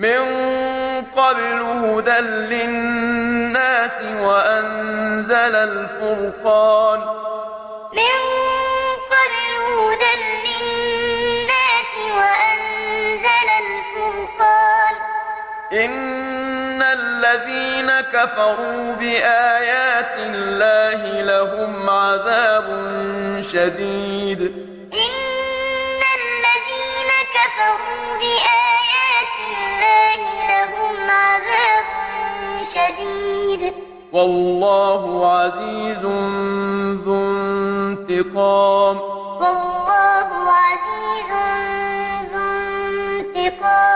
من قبل هدى للناس وأنزل الفرقان. من قبل هدى للناس وأنزل الفرقان. إن الذين كفروا بآيات الله لهم عذاب شديد. إن الذين كفروا بآيات شديد والله عزيز ذو انتقام. والله عزيز ذو انتقام.